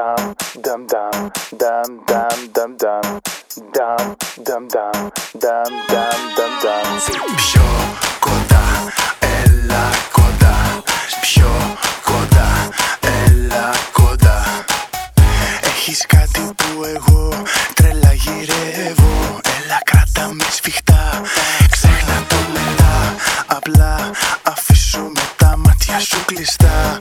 dam Πιο κοντά, έλα κοντά Πιο κοντά, έλα κοντά Έχεις κάτι που εγώ τρελα γυρεύω Έλα κράτα με σφιχτά, ξέχνα το μετά. Απλά αφήσουμε τα μάτια σου κλειστά.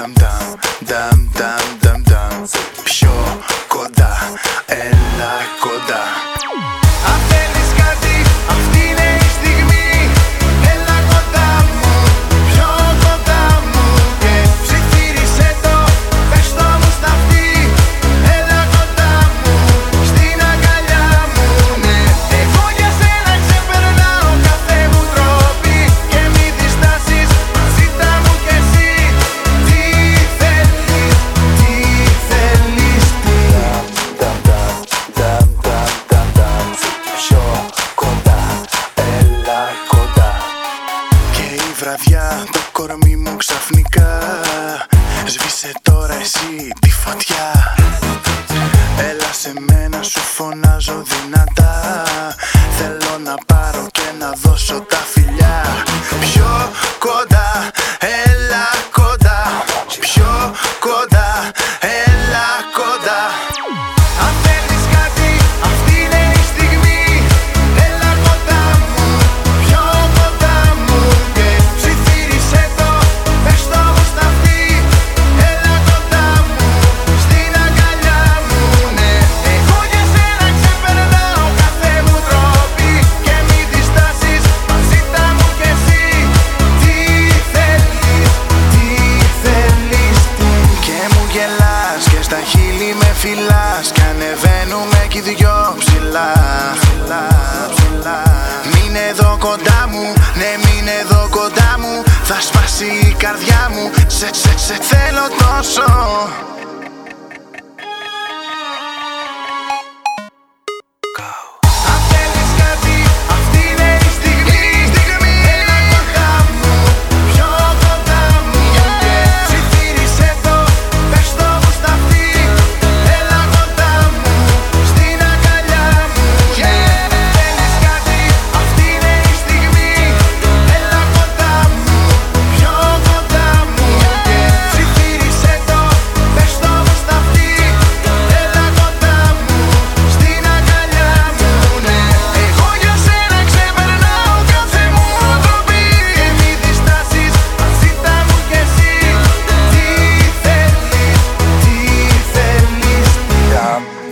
dum dum dum dum dum dum. Sure. βραδιά το κορμί μου ξαφνικά. Σβήσε τώρα εσύ τη φωτιά. Έλα σε μένα σου φωνάζω δυνατά. Μένουμε κι δυο ψηλά, ψηλά. Μην εδώ κοντά μου, ναι μην εδώ κοντά μου. Θα σπάσει η καρδιά μου, σε, σε, σε θέλω τόσο.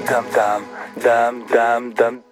dum dum dum dum dum